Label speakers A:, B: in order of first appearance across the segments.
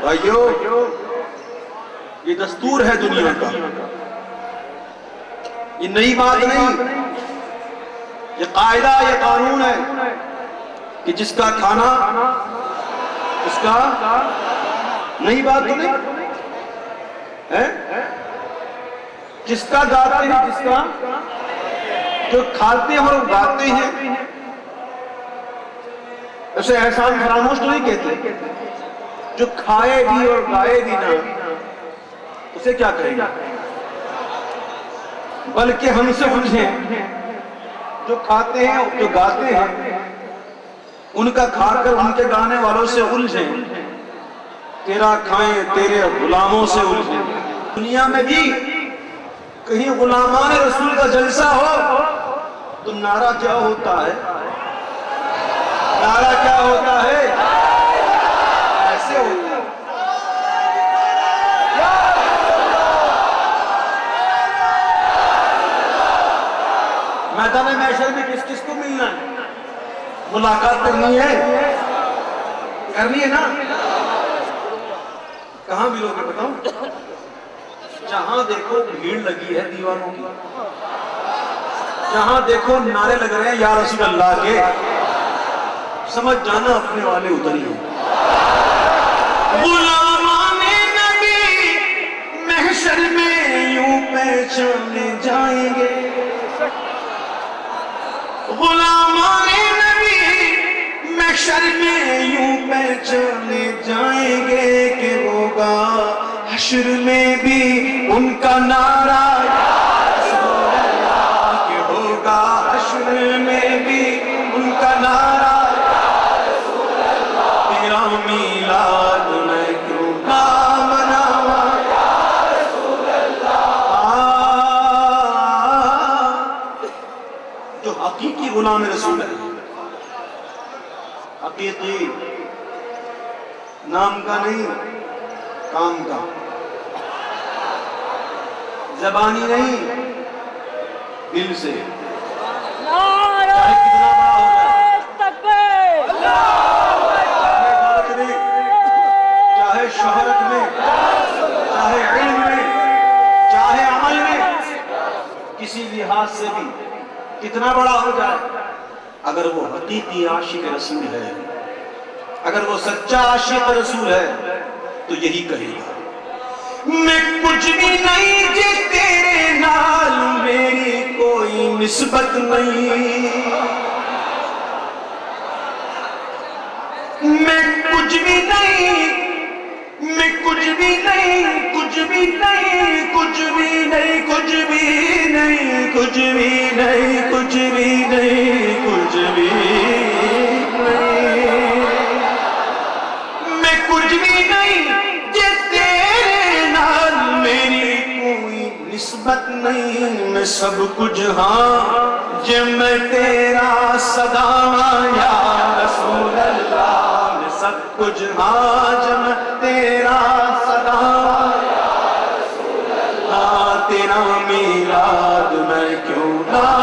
A: بھائیو، یہ دستور ہے دنیا کا۔ یہ نئی بات نہیں۔ یہ قاعدہ، یہ قانون ہے کہ جس کا کھانا، اس کا نئی بات تو نہیں۔ جس کا گاتے ہیں جس کا جو کھاتے ہیں اور گاتے ہیں۔ اسے احسان، فراموش تو نہیں کہتے۔ جو کھائے بھی اور گائے بھی نہ اسے کیا کہیں گے؟ بلکہ ہم سے الجھیں جو کھاتے ہیں، جو گاتے ہیں، ان کا کھا کر ان کے گانے والوں سے الجھیں۔ تیرا کھائیں، تیرے غلاموں سے الجھیں۔ دنیا میں بھی کہیں غلامان رسول کا جلسہ ہو، تو نعرہ کیا ہوتا ہے؟ نعرہ کیا ہوتا ہے ایسے ہوتا ہے میدان محشر میں کس کس کو ملنا ہے ملاقات کرنی ہے۔ کرنی ہے نا؟ کہاں ملو گے بتاؤ۔ جہاں دیکھو بھیڑ لگی ہے دیوانوں کی۔ جہاں دیکھو نعرے لگ رہے ہیں، یا رسول اللہ کے۔ سمجھ جانا اپنے والے اتری ہو۔ غلامان نبی محشر میں یوں پہچانے جائیں گے۔ غلامان محشر میں یوں پہچانے جائیں گے کہ ہوگا حشر میں بھی ان کا نعرہ کہ ہوگا حشر میں بھی ان کا نعرہ تیرا میلاد میں کیوں نہ مناواں جو حقیقی غلام رسول ہے۔ حقیقی نام کا نہیں کام کا۔ زبانی نہیں دل سے۔ چاہے شہرت میں چاہے علم میں چاہے عمل میں کسی لحاظ سے بھی کتنا بڑا ہو جائے۔ اگر وہ حقیقی عاشق رسول ہے، اگر وہ سچا عاشق رسول ہے، تو یہی کہے گا، میں کچھ بھی نہیں جی تیرے نال میری کوئی نسبت نہیں۔ میں کچھ بھی نہیں، میں کچھ بھی نہیں، کچھ بھی نہیں، کچھ بھی نہیں، کچھ بھی نہیں، کچھ بھی نہیں۔ بھی نہیں جے تیرے نال میری کوئی نسبت نہیں، میں سب کچھ ہاں جے میں تیرا صدا ہاں، یا رسول اللہ، میں سب کچھ ہاں جے میں تیرا صدا ہاں تیرا میلاد میں کیوں نہ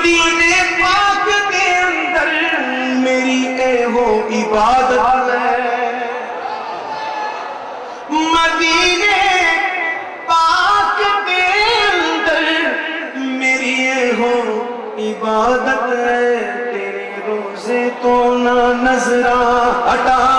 A: مدینے پاک کے اندر میری اے ہو عبادت ہے مدینے پاک کے اندر میری اے ہو عبادت ہے تیرے روزے تو نہ نظرہ ہٹانا